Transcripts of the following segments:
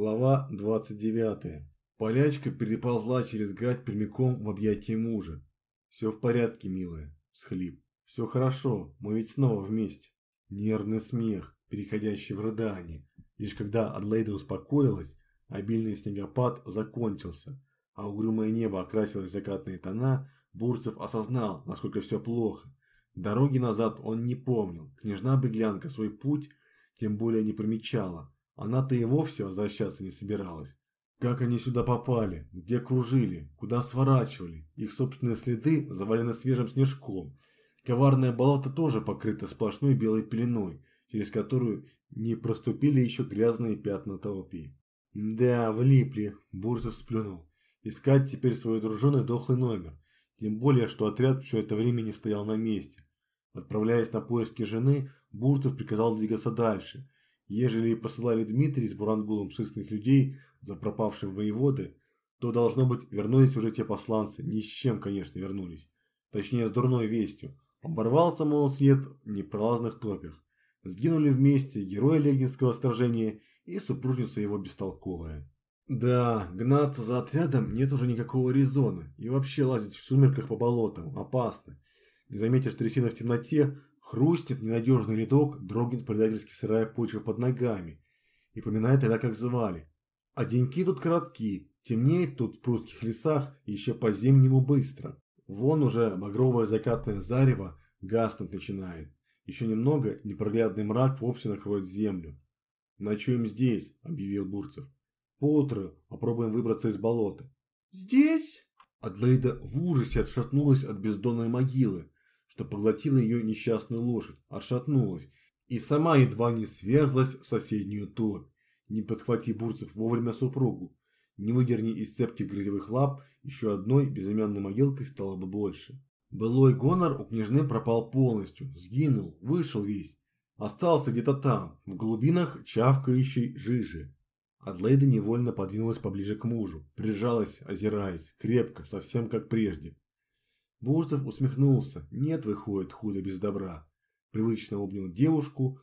Глава 29. Полячка переползла через гать прямиком в объятия мужа. «Все в порядке, милая», – схлип. «Все хорошо, мы ведь снова вместе». Нервный смех, переходящий в рыдание. Лишь когда Адлейда успокоилась, обильный снегопад закончился, а угрюмое небо окрасилось в закатные тона, Бурцев осознал, насколько все плохо. Дороги назад он не помнил, княжна-беглянка свой путь тем более не примечала. Она-то и вовсе возвращаться не собиралась. Как они сюда попали, где кружили, куда сворачивали, их собственные следы завалены свежим снежком. Коварное болото тоже покрыто сплошной белой пеленой, через которую не проступили еще грязные пятна толпи. Да, влипли, Бурзов сплюнул. Искать теперь свой друженый дохлый номер, тем более, что отряд все это время не стоял на месте. Отправляясь на поиски жены, Бурцев приказал двигаться дальше. Ежели посылали Дмитрий с Бурангулом сыскных людей за пропавшим воеводы, то, должно быть, вернулись уже те посланцы, ни с чем, конечно, вернулись. Точнее, с дурной вестью. Оборвался, мол, след в непролазных топях. Сгинули вместе герой Легинского сражения и супружница его бестолковая. Да, гнаться за отрядом нет уже никакого резона, и вообще лазить в сумерках по болотам опасно. Не заметишь трясины в темноте, хрустнет ненадежный ледок, дрогнет предательски сырая почва под ногами. И поминает тогда, как звали. А деньки тут коротки, темнеет тут в прусских лесах еще по-зимнему быстро. Вон уже багровое закатное зарево гаснуть начинает. Еще немного, непроглядный мрак вовсе накроет землю. «Ночуем здесь», – объявил Бурцев. «Поутру попробуем выбраться из болота». «Здесь?» Адлейда в ужасе отшатнулась от бездонной могилы, что поглотила ее несчастную лошадь, отшатнулась и сама едва не сверзлась в соседнюю топь, не подхвати Бурцев вовремя супругу. Не выдерни из цепких грязевых лап, еще одной безымянной могилкой стало бы больше. Былой гонор у княжны пропал полностью, сгинул, вышел весь. Остался где-то там, в глубинах чавкающей жижи. Адлейда невольно подвинулась поближе к мужу, прижалась, озираясь, крепко, совсем как прежде. Бурцев усмехнулся. Нет, выходит, худо без добра. Привычно обнял девушку,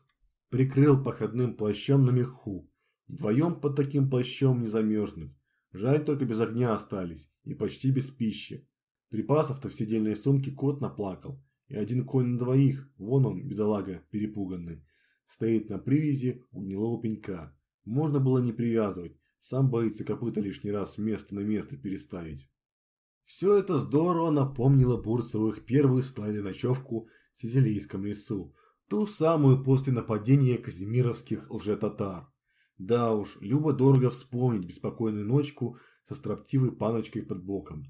прикрыл походным плащом на меху. Вдвоем под таким плащом не замерзнуть. Жаль, только без огня остались и почти без пищи. Припасов-то в сидельной сумке кот наплакал. И один конь на двоих, вон он, бедолага, перепуганный, стоит на привязи у гнилого пенька. Можно было не привязывать, сам боится копыта лишний раз с места на место переставить. Все это здорово напомнило Бурцеву их первую стали ночевку в Сизилийском лесу, ту самую после нападения казимировских лжетатар. Да уж, любо-дорого вспомнить беспокойную ночку со строптивой паночкой под боком.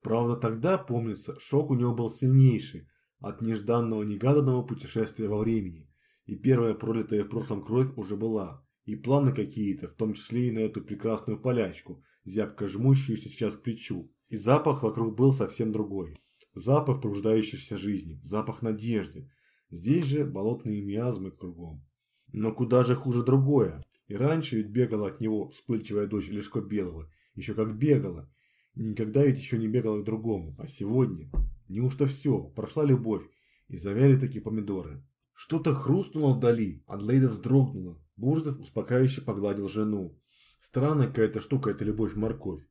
Правда, тогда, помнится, шок у него был сильнейший от нежданного-негаданного путешествия во времени. И первая пролитая в прошлом кровь уже была. И планы какие-то, в том числе и на эту прекрасную полячку, зябко жмущуюся сейчас к плечу. И запах вокруг был совсем другой. Запах пробуждающейся жизни, запах надежды. Здесь же болотные миазмы кругом. Но куда же хуже другое. И раньше ведь бегала от него вспыльчивая дочь Лешко Белого. Еще как бегала. И никогда ведь еще не бегала к другому. А сегодня? Неужто все? Прошла любовь. И завяли такие помидоры. Что-то хрустнуло вдали. Адлейда вздрогнула. Бурзов успокаивающе погладил жену. Странная какая-то штука эта любовь-морковь.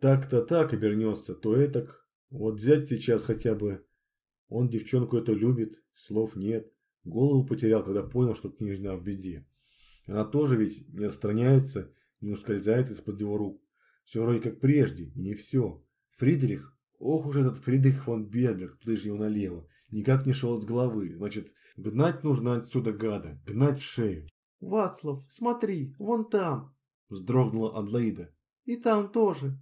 Так-то так обернется, то этак. Вот взять сейчас хотя бы. Он девчонку эту любит, слов нет. Голову потерял, когда понял, что княжна в беде. Она тоже ведь не отстраняется, не ускользает из-под его рук. Все вроде как прежде, и не все. Фридрих, ох уж этот Фридрих фон Берберг, туда же его налево, никак не шел с головы. Значит, гнать нужно отсюда гада, гнать в шею. «Вацлав, смотри, вон там!» Вздрогнула Адлоида. «И там тоже!»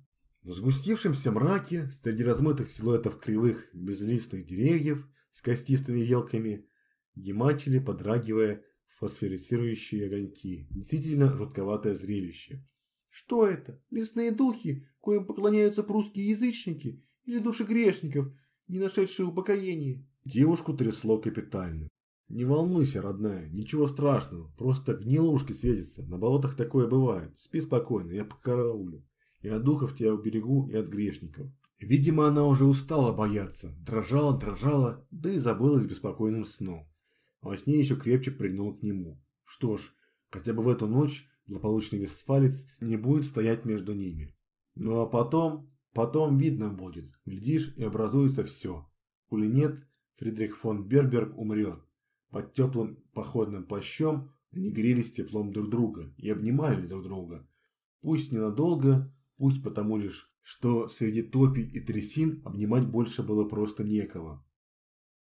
В сгустившемся мраке, среди размытых силуэтов кривых безлистных деревьев с костистыми елками, гемачили, подрагивая, фосфорицирующие огоньки. Действительно жутковатое зрелище. Что это? Лесные духи, коим поклоняются прусские язычники? Или души грешников, не нашедшие упокоения? Девушку трясло капитально. Не волнуйся, родная, ничего страшного, просто гнилушки светятся, на болотах такое бывает. Спи спокойно, я по караулю. И от духов тебя уберегу, и от грешников. Видимо, она уже устала бояться, дрожала, дрожала, да и забылась беспокойным сном. А во сне еще крепче прильнула к нему. Что ж, хотя бы в эту ночь злополучный вестфалец не будет стоять между ними. Ну а потом, потом видно будет, глядишь и образуется все. Коли нет, Фридрих фон Берберг умрет. Под теплым походным плащом они грелись теплом друг друга и обнимали друг друга. Пусть ненадолго, пусть потому лишь, что среди топий и трясин обнимать больше было просто некого.